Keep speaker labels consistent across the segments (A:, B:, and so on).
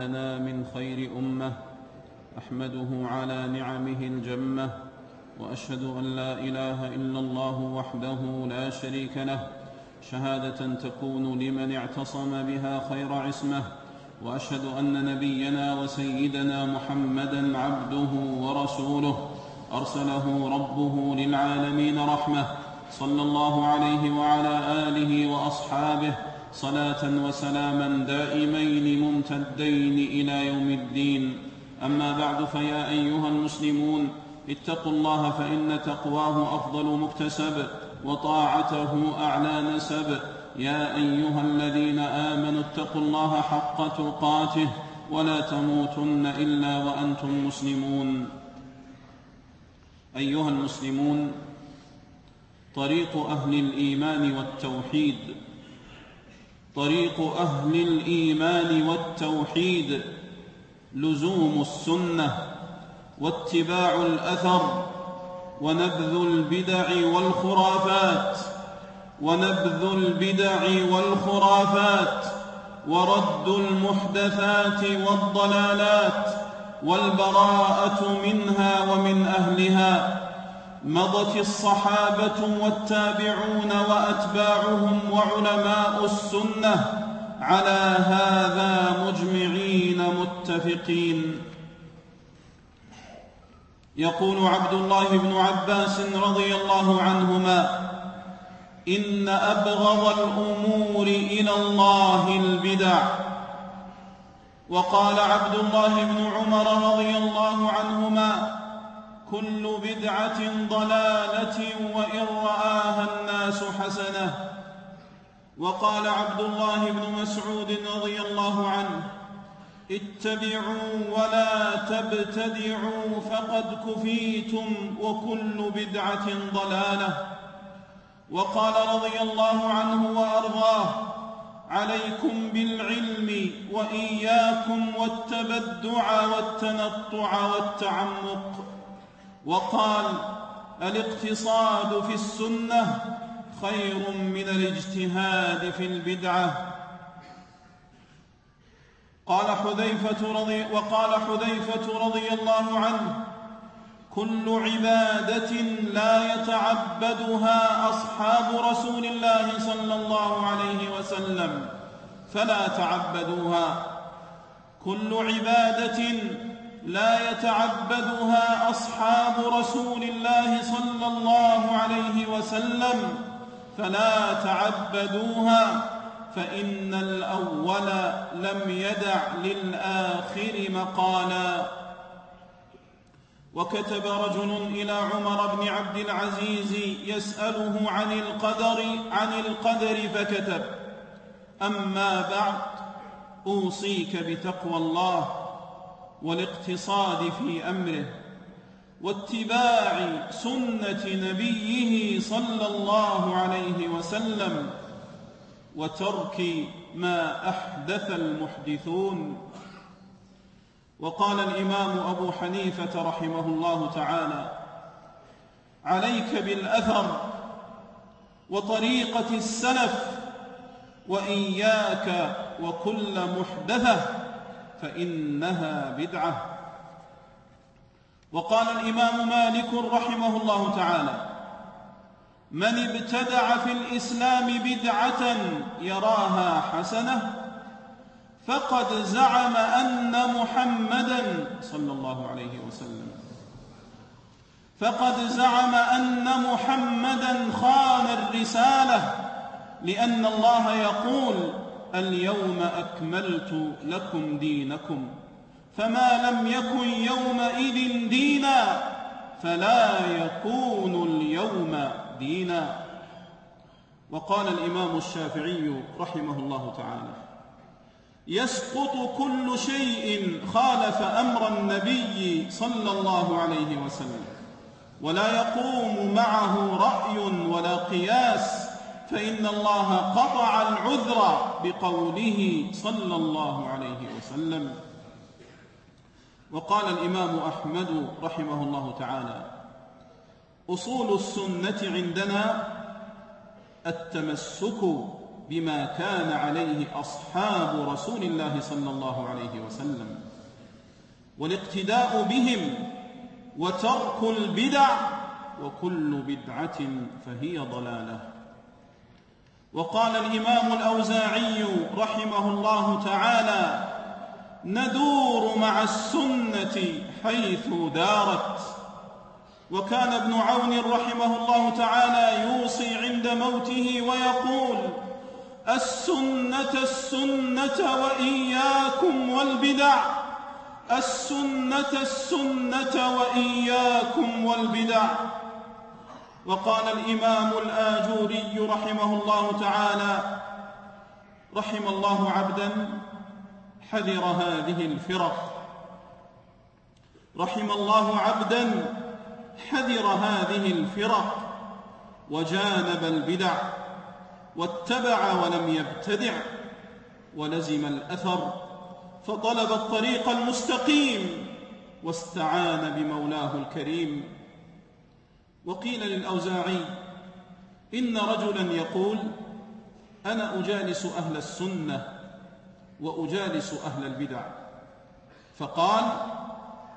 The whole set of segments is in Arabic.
A: لنا من خير أمة أحمده على نعمه الجمة وأشهد أن لا إله إلا الله وحده لا شريك له شهادة تكون لمن اعتصم بها خير عصمة وأشهد أن نبينا وسيدنا محمدا عبده ورسوله أرسله ربه للعالمين رحمة صلى الله عليه وعلى آله وأصحابه صلاة وسلاما دائمين ممتدين إلى يوم الدين. أما بعد فيا أيها المسلمون اتقوا الله فإن تقواه أفضل مكتسب وطاعته أعلى نسب. يا أيها الذين آمنوا اتقوا الله حق تقاته ولا تموتن إلا وأنتم مسلمون. أيها المسلمون طريق أهل الإيمان والتوحيد طريق أهل الإيمان والتوحيد لزوم السنة واتباع الأثر ونبذ البدع والخرافات ونبذ البدع والخرافات ورد المحدثات والضلالات والبراءة منها ومن أهلها. مضت الصحابة والتابعون وأتباعهم وعلماء السنة على هذا مجمعين متفقين. يقول عبد الله بن عباس رضي الله عنهما إن أبغض الأمور إلى الله البدع. وقال عبد الله بن عمر رضي الله عنهما كل بدعة ضلالة وإن رآها الناس حسنة. وقال عبد الله بن مسعود رضي الله عنه اتبعوا ولا تبتدعوا فقد كفيتم وكل بدعة ضلالة. وقال رضي الله عنه وأرضاه عليكم بالعلم وإياكم والتبدع والتنطع والتعمق. وقال الاقتصاد في السنة خير من الاجتهاد في البدعة. قال حذيفة رضي وقال حذيفة رضي الله عنه كل عبادة لا يتعبدها أصحاب رسول الله صلى الله عليه وسلم فلا تعبدوها. كل عبادة لا يتعبدها أصحاب رسول الله صلى الله عليه وسلم فلا تعبدوها فإن الأول لم يدع للآخر مقالا. وكتب رجل إلى عمر بن عبد العزيز يسأله عن القدر عن القدر فكتب أما بعد أوصيك بتقوى الله. والاقتصاد في أمره واتباع سنة نبيه صلى الله عليه وسلم وترك ما أحدث المحدثون. وقال الإمام أبو حنيفة رحمه الله تعالى عليك بالأثر وطريقة السلف وإياك وكل محدثة فإنها بدعة. وقال الإمام مالك رحمه الله تعالى من ابتدع في الإسلام بدعة يراها حسنة فقد زعم أن محمدا صلى الله عليه وسلم. فقد زعم أن محمدا خان الرسالة لأن الله يقول اليوم أكملت لكم دينكم فما لم يكن يومئذ دينا فلا يكون اليوم دينا. وقال الإمام الشافعي رحمه الله تعالى يسقط كل شيء خالف أمر النبي صلى الله عليه وسلم ولا يقوم معه رأي ولا قياس فإن الله قطع العذر بقوله صلى الله عليه وسلم. وقال الإمام أحمد رحمه الله تعالى أصول السنة عندنا التمسك بما كان عليه أصحاب رسول الله صلى الله عليه وسلم والاقتداء بهم وترك البدع وكل بدعة فهي ضلالة. وقال الإمام الأوزاعي رحمه الله تعالى ندور مع السنة حيث دارت. وكان ابن عون رحمه الله تعالى يوصي عند موته ويقول السنة السنة وإياكم والبدع السنة السنة وإياكم والبدع. وقال الإمام الآجوري رحمه الله تعالى رحم الله عبدا حذر هذه الفرق. رحم الله عبدا حذر هذه الفرق. وجانب البدع واتبع ولم يبتدع ولزم الأثر فطلب الطريق المستقيم واستعان بمولاه الكريم. وقيل للأوزاعي إن رجلا يقول أنا أجالس أهل السنة وأجالس أهل البدع. فقال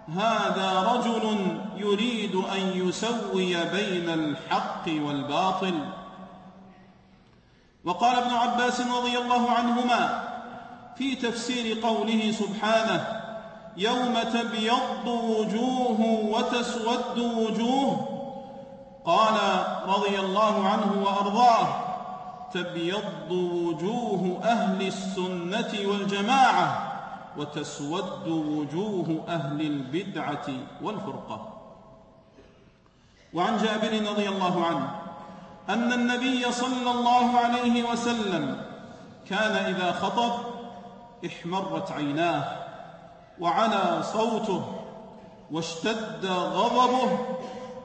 A: هذا رجل يريد أن يسوي بين الحق والباطل. وقال ابن عباس رضي الله عنهما في تفسير قوله سبحانه يوم تبيض وجوه وتسود وجوه قال رضي الله عنه وأرضاه تبيض وجوه أهل السنة والجماعة وتسود وجوه أهل البدعة والفرقة. وعن جابر رضي الله عنه أن النبي صلى الله عليه وسلم كان إذا خطب احمرت عيناه وعلى صوته واشتد غضبه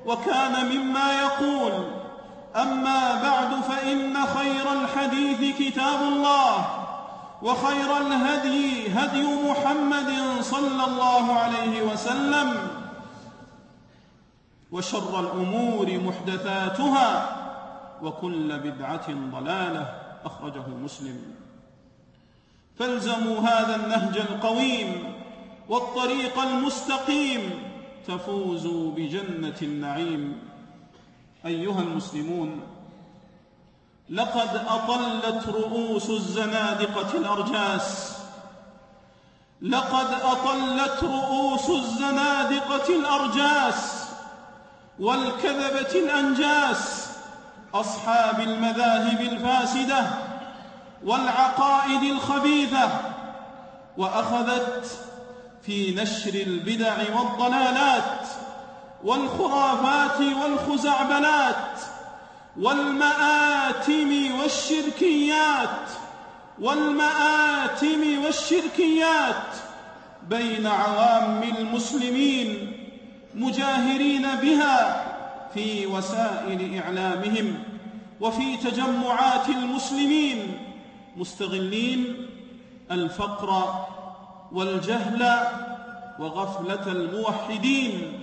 A: وكان مما يقول. أما بعد فإن خير الحديث كتاب الله وخير الهدي هدي محمد صلى الله عليه وسلم وشر الأمور محدثاتها وكل بدعة ضلالة أخرجه مسلم. فالزموا هذا النهج القويم والطريق المستقيم تفوزوا بجنة النعيم. أيها المسلمون لقد أطلت رؤوس الزنادقة الأرجاس. لقد أطلت رؤوس الزنادقة الأرجاس والكذبة الأنجاس أصحاب المذاهب الفاسدة والعقائد الخبيثة وأخذت في نشر البدع والضلالات والخرافات والخزعبلات والمآتم والشركيات والمآتم والشركيات بين عوام المسلمين مجاهرين بها في وسائل إعلامهم وفي تجمعات المسلمين مستغلين الفقر والجهل وغفلة الموحدين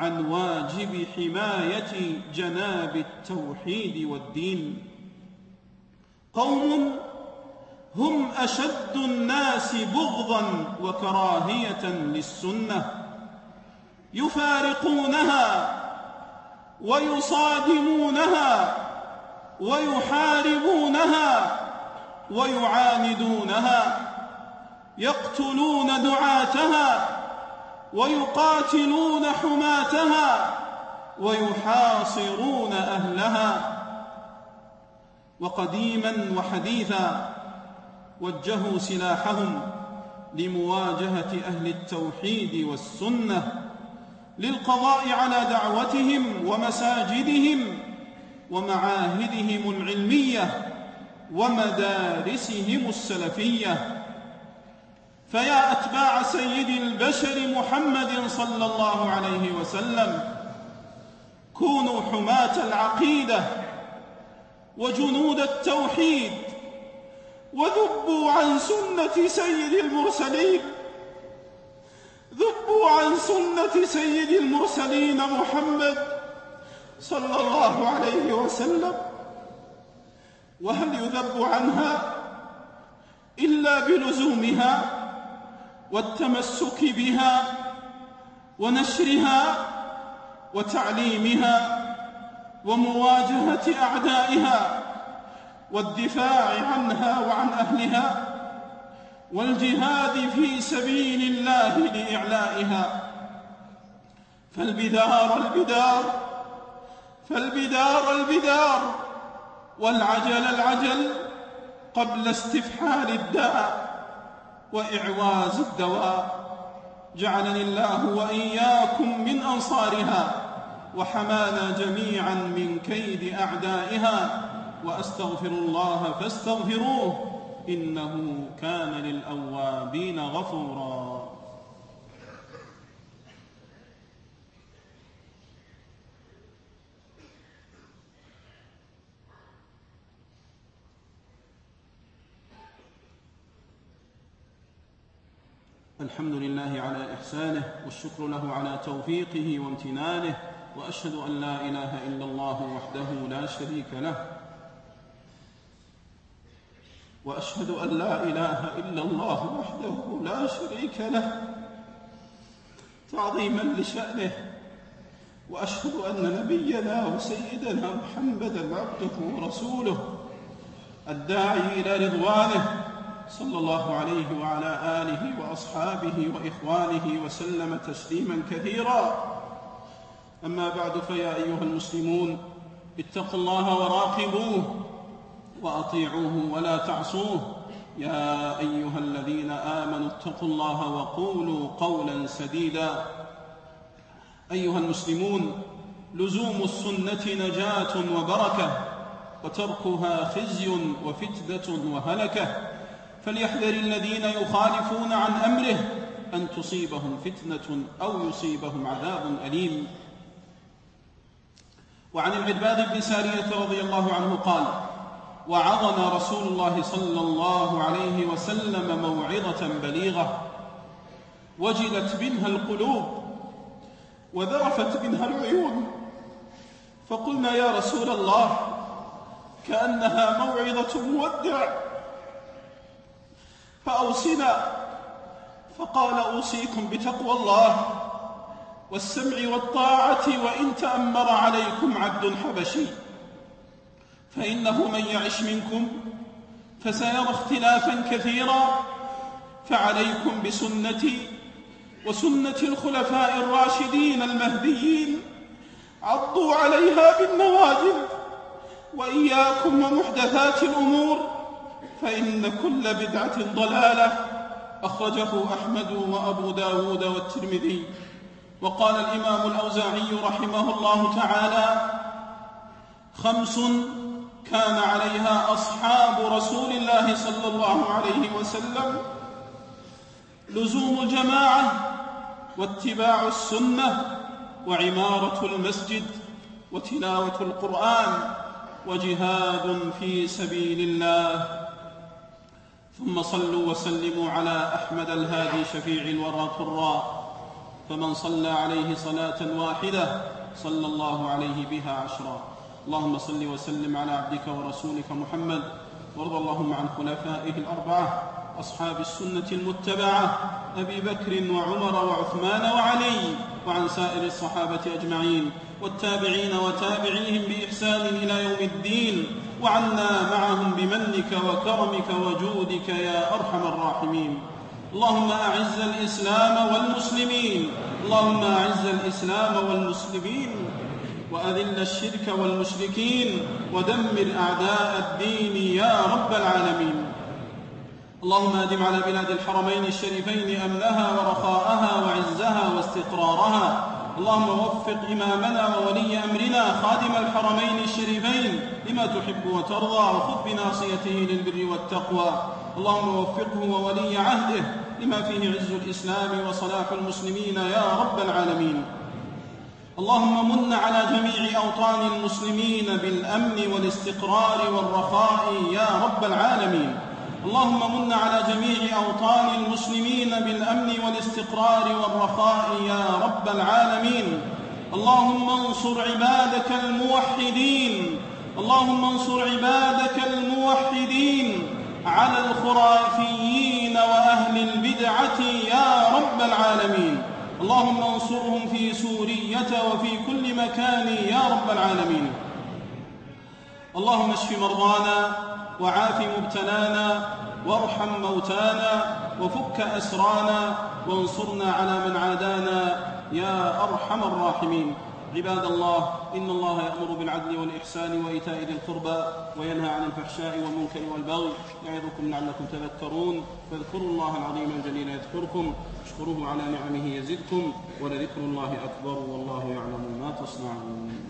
A: عن واجب حماية جناب التوحيد والدين. قوم هم أشد الناس بغضا وكراهية للسنة يفارقونها ويصادمونها ويحاربونها ويعاندونها. يقتلون دعاتها ويقاتلون حماتها ويحاصرون أهلها وقديما وحديثا وجهوا سلاحهم لمواجهة أهل التوحيد والسنة للقضاء على دعوتهم ومساجدهم ومعاهدهم العلمية ومدارسهم السلفية فيا أتباع سيد البشر محمد صلى الله عليه وسلم. كونوا حماة العقيدة وجنود التوحيد وذبوا عن سنة سيد المرسلين. ذبوا عن سنة سيد المرسلين محمد صلى الله عليه وسلم.
B: وهل يذب عنها إلا بلزومها؟ والتمسك بها ونشرها وتعليمها ومواجهة أعدائها والدفاع عنها وعن أهلها والجهاد في سبيل الله لإعلائها. فالبدار البدار فالبدار البدار والعجل العجل قبل استفحال الداء. وإعواز الدواء. جعلني الله وإياكم من أنصارها وحمانا جميعا من كيد أعدائها. وأستغفر الله فاستغفروه إنه كان للأوابين غفوراً.
A: الحمد لله على إحسانه والشكر له على توفيقه وامتنانه وأشهد أن لا إله إلا الله وحده لا شريك له وأشهد أن لا إله إلا الله وحده لا شريك له تعظيما لشأنه وأشهد أن نبينا وسيدنا محمدا عبده ورسوله الداعي إلى رضوانه صلى الله عليه وعلى آله وأصحابه وإخوانه وسلم تسليما كثيرا. أما بعد فيا أيها المسلمون اتقوا الله وراقبوه وأطيعوه ولا تعصوه. يا أيها الذين آمنوا اتقوا الله وقولوا قولا سديدا. أيها المسلمون لزوم السنة نجاة وبركة وتركها خزي وفتنة وهلكة. فليحذر الذين يخالفون عن أمره أن تصيبهم فتنة أو يصيبهم عذاب أليم. وعن العباد بن سارية رضي الله عنه قال وعظنا رسول الله صلى الله عليه وسلم موعظة بليغة وجلت منها القلوب وذرفت منها العيون. فقلنا يا رسول الله كأنها موعظة مودع. فأوصنا فقال أوصيكم بتقوى الله والسمع والطاعة وإن تأمر عليكم عبد حبشي فإنه من يعش منكم فسيرى اختلافا كثيرا فعليكم بسنتي وسنة الخلفاء الراشدين المهديين عضوا عليها بالنواجذ وإياكم ومحدثات الأمور فإن كل بدعة ضلالة. أخرجه أحمد وأبو داود والترمذي. وقال الإمام الأوزاعي رحمه الله تعالى خمس كان عليها أصحاب رسول الله صلى الله عليه وسلم. لزوم الجماعة واتباع السنة وعمارة المسجد وتلاوة القرآن وجهاد في سبيل الله. ثم صلوا وسلموا على أحمد الهادي شفيع الورى طراء فمن صلى عليه صلاة واحدة صلى الله عليه بها عشرا. اللهم صل وسلم على عبدك ورسولك محمد وارض اللهم عن خلفائه الأربعة. أصحاب السنة المتبعة أبي بكر وعمر وعثمان وعلي وعن سائر الصحابة أجمعين والتابعين وتابعيهم بإحسان إلى يوم الدين وعنا معهم بمنك وكرمك وجودك يا أرحم الراحمين. اللهم أعز الإسلام والمسلمين اللهم أعز الإسلام والمسلمين وأذل الشرك والمشركين ودمر أعداء الدين يا رب العالمين. اللهم أدم على بلاد الحرمين الشريفين أمنها ورخاءها وعزها واستقرارها. اللهم وفق إمامنا وولي أمرنا خادم الحرمين الشريفين لما تحب وترضى وخذ بناصيته للبر والتقوى. اللهم وفقه وولي عهده لما فيه عز الإسلام وصلاح المسلمين يا رب العالمين. اللهم من على جميع أوطان المسلمين بالأمن والاستقرار والرخاء يا رب العالمين. اللهم من على جميع أوطان المسلمين بالأمن والاستقرار والرخاء يا رب العالمين. اللهم انصر عبادك الموحدين.
B: اللهم انصر عبادك الموحدين على الخرافيين وأهل البدعة يا رب العالمين. اللهم انصرهم في سورية وفي كل مكان يا رب العالمين. اللهم اشف مرضانا وعاف مبتلانا وارحم موتانا وفك أسرانا وانصرنا على من عادانا يا أرحم الراحمين. عباد الله إن الله يأمر بالعدل والإحسان وإيتاء ذي القربى وينهى عن الفحشاء والمنكر والبغي يعظكم لعلكم تذكرون. فاذكروا الله العظيم الجليل يذكركم. اشكروه على نعمه يزدكم ولذكر الله أكبر والله يعلم ما تصنعون.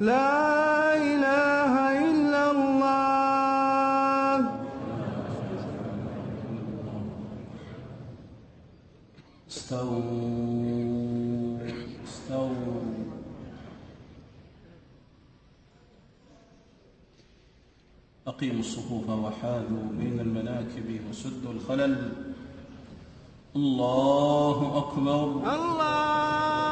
C: لا إله إلا الله.
A: استووا استووا. أقيموا الصفوف وحاذوا بين المناكب وسدوا الخلل. الله أكبر.
C: الله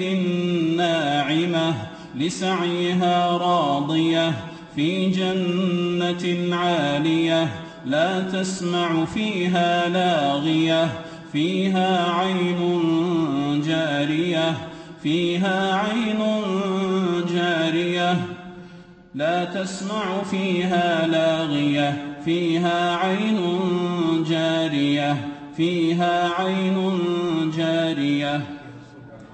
A: لسعيها راضية في جنة عالية لا تسمع فيها لاغية فيها عين جارية فيها عين جارية لا تسمع فيها لاغية فيها عين جارية فيها عين جارية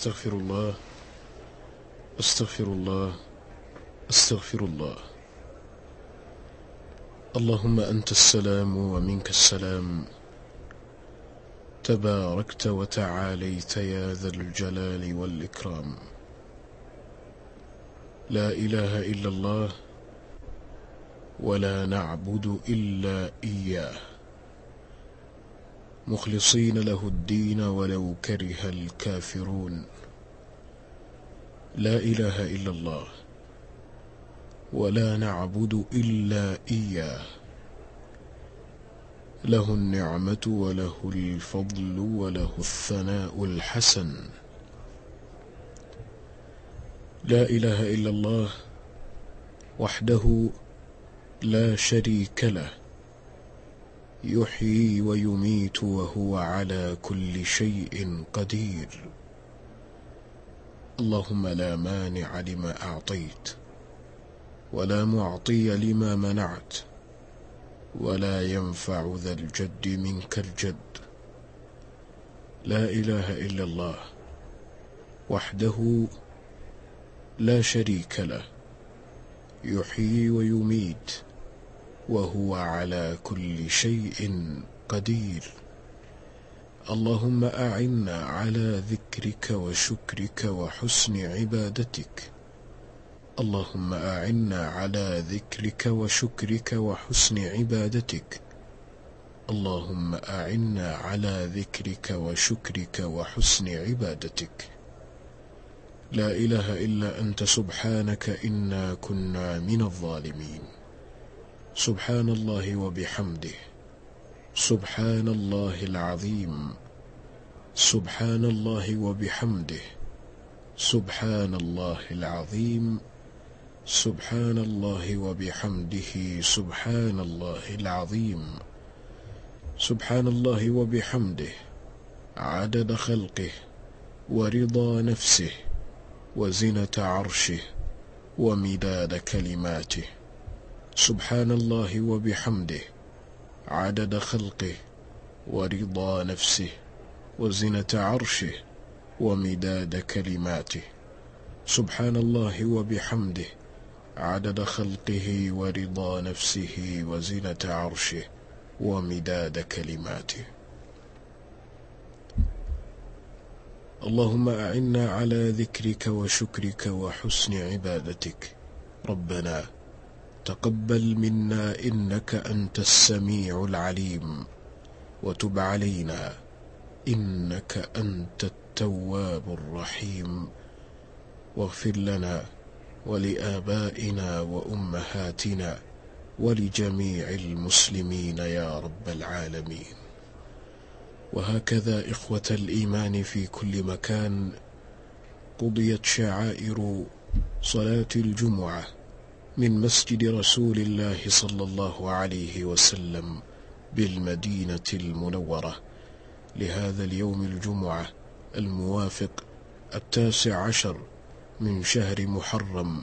D: أستغفر الله أستغفر الله أستغفر الله. اللهم أنت السلام ومنك السلام. تباركت وتعاليت يا ذا الجلال والإكرام. لا إله إلا الله ولا نعبد إلا إياه. مخلصين له الدين ولو كره الكافرون. لا إله إلا الله ولا نعبد إلا إياه. له النعمة وله الفضل وله الثناء الحسن. لا إله إلا الله وحده لا شريك له. يحيي ويميت وهو على كل شيء قدير. اللهم لا مانع لما أعطيت ولا معطي لما منعت ولا ينفع ذا الجد منك الجد. لا إله إلا الله وحده لا شريك له يحيي ويميت وهو على كل شيء قدير. اللهم أعنا على ذكرك وشكرك وحسن عبادتك. اللهم أعنا على ذكرك وشكرك وحسن عبادتك. اللهم أعنا على ذكرك وشكرك وحسن عبادتك. لا إله إلا أنت سبحانك إنا كنا من الظالمين. سبحان الله وبحمده. سبحان الله العظيم. سبحان الله وبحمده. سبحان الله العظيم. سبحان الله وبحمده. سبحان الله العظيم. سبحان الله وبحمده. عدد خلقه ورضا نفسه وزنة عرشه ومداد كلماته. سبحان الله وبحمده عدد خلقه ورضا نفسه وزنة عرشه ومداد كلماته. سبحان الله وبحمده عدد خلقه ورضا نفسه وزنة عرشه ومداد كلماته. اللهم أعنا على ذكرك وشكرك وحسن عبادتك. ربنا تقبل منا إنك أنت السميع العليم. وتب علينا إنك أنت التواب الرحيم. واغفر لنا ولآبائنا وأمهاتنا ولجميع المسلمين يا رب العالمين. وهكذا إخوة الإيمان في كل مكان قضيت شعائر صلاة الجمعة من مسجد رسول الله صلى الله عليه وسلم بالمدينة المنورة. لهذا اليوم الجمعة الموافق التاسع عشر من شهر محرم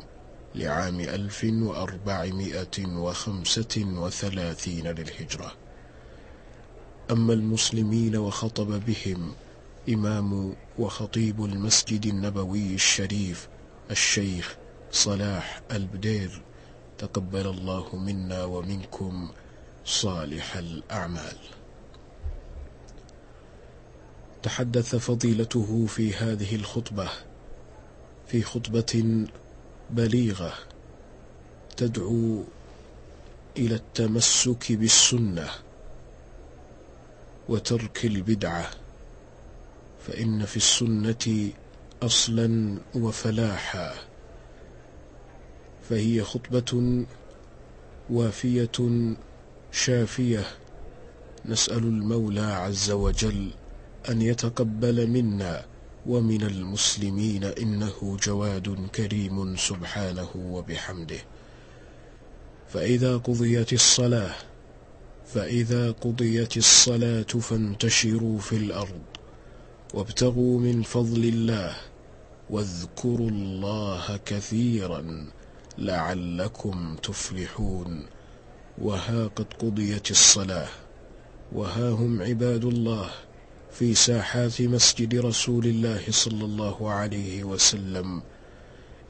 D: لعام ألف وأربعمائة وخمسة وثلاثين للهجرة. أما المسلمين وخطب بهم إمام وخطيب المسجد النبوي الشريف الشيخ صلاح البدير. تقبل الله منا ومنكم صالح الأعمال. تحدث فضيلته في هذه الخطبة في خطبة بليغة تدعو إلى التمسك بالسنة وترك البدعة فإن في السنة أصلا وفلاحا. فهي خطبة وافية شافية. نسأل المولى عز وجل أن يتقبل منا ومن المسلمين إنه جواد كريم سبحانه وبحمده. فإذا قضيت الصلاة فإذا قضيت الصلاة فانتشروا في الأرض وابتغوا من فضل الله واذكروا الله كثيرا. لعلكم تفلحون. وها قد قضيت الصلاة. وها هم عباد الله في ساحات مسجد رسول الله صلى الله عليه وسلم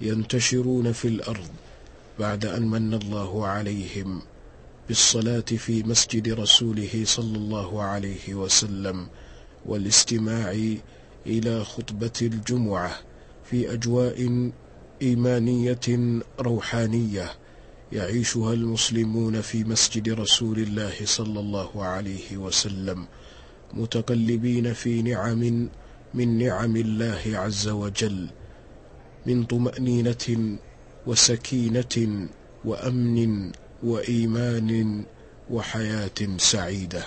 D: ينتشرون في الأرض بعد أن من الله عليهم بالصلاة في مسجد رسوله صلى الله عليه وسلم والاستماع إلى خطبة الجمعة في أجواء إيمانية روحانية يعيشها المسلمون في مسجد رسول الله صلى الله عليه وسلم متقلبين في نعم من نعم الله عز وجل من طمأنينة وسكينة وأمن وإيمان وحياة سعيدة.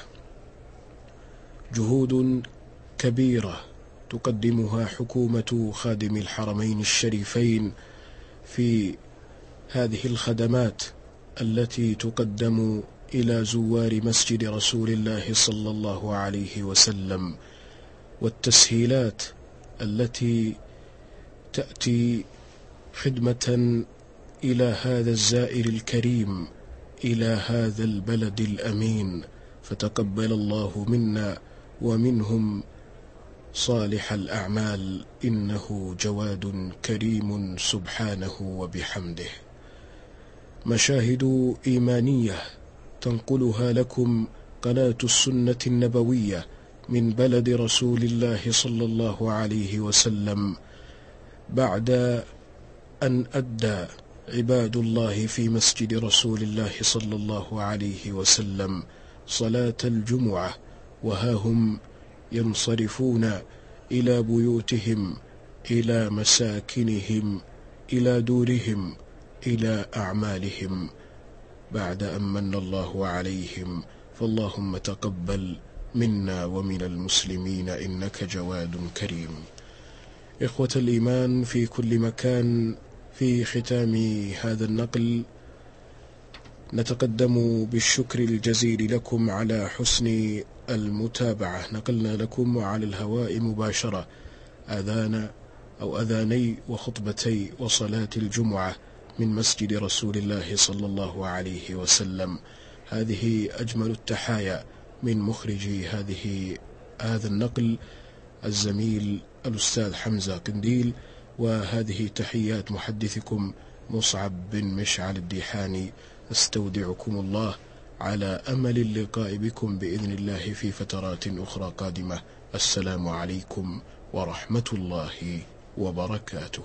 D: جهود كبيرة تقدمها حكومة خادم الحرمين الشريفين في هذه الخدمات التي تقدم إلى زوار مسجد رسول الله صلى الله عليه وسلم والتسهيلات التي تأتي خدمة إلى هذا الزائر الكريم إلى هذا البلد الأمين. فتقبل الله منا ومنهم صالح الأعمال إنه جواد كريم سبحانه وبحمده. مشاهد إيمانية تنقلها لكم قناة السنة النبوية من بلد رسول الله صلى الله عليه وسلم بعد أن أدى عباد الله في مسجد رسول الله صلى الله عليه وسلم صلاة الجمعة وها هم ينصرفون إلى بيوتهم إلى مساكنهم إلى دورهم إلى أعمالهم. بعد أن من الله عليهم فاللهم تقبل منا ومن المسلمين إنك جواد كريم. إخوة الإيمان في كل مكان في ختام هذا النقل نتقدم بالشكر الجزيل لكم على حسن المتابعة. نقلنا لكم على الهواء مباشرة أذان أو أذاني وخطبتي وصلاة الجمعة من مسجد رسول الله صلى الله عليه وسلم. هذه أجمل التحايا من مخرج هذه هذا النقل الزميل الأستاذ حمزة قنديل وهذه تحيات محدثكم مصعب بن مشعل الديحاني. أستودعكم الله على أمل اللقاء بكم بإذن الله في فترات أخرى قادمة. السلام عليكم ورحمة الله وبركاته.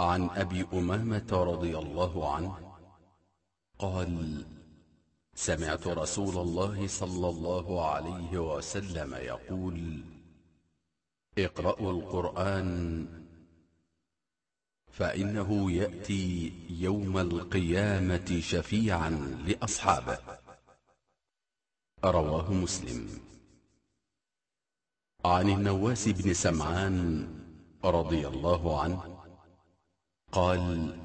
E: عن أبي أمامة رضي الله عنه قال سمعت رسول الله صلى الله عليه وسلم يقول اقرأوا القرآن فإنه يأتي يوم القيامة شفيعا لأصحابه. رواه مسلم. عن النواس بن سمعان رضي الله عنه قال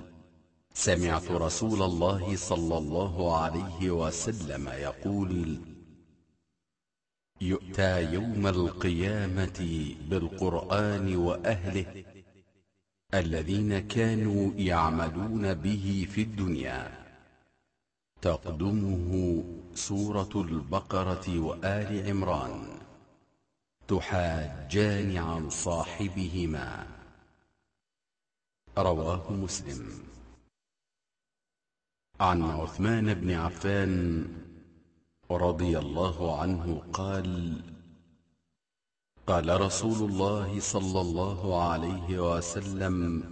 E: سمعت رسول الله صلى الله عليه وسلم يقول يؤتى يوم القيامة بالقرآن وأهله الذين كانوا يعملون به في الدنيا. تقدمه سورة البقرة وآل عمران. تحاجان عن صاحبهما. رواه مسلم. عن عثمان بن عفان رضي الله عنه قال قال رسول الله صلى الله عليه وسلم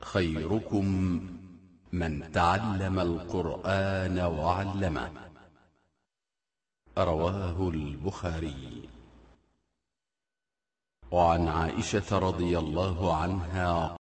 E: خيركم من تعلم القرآن وعلمه. رواه البخاري. وعن عائشة رضي الله عنها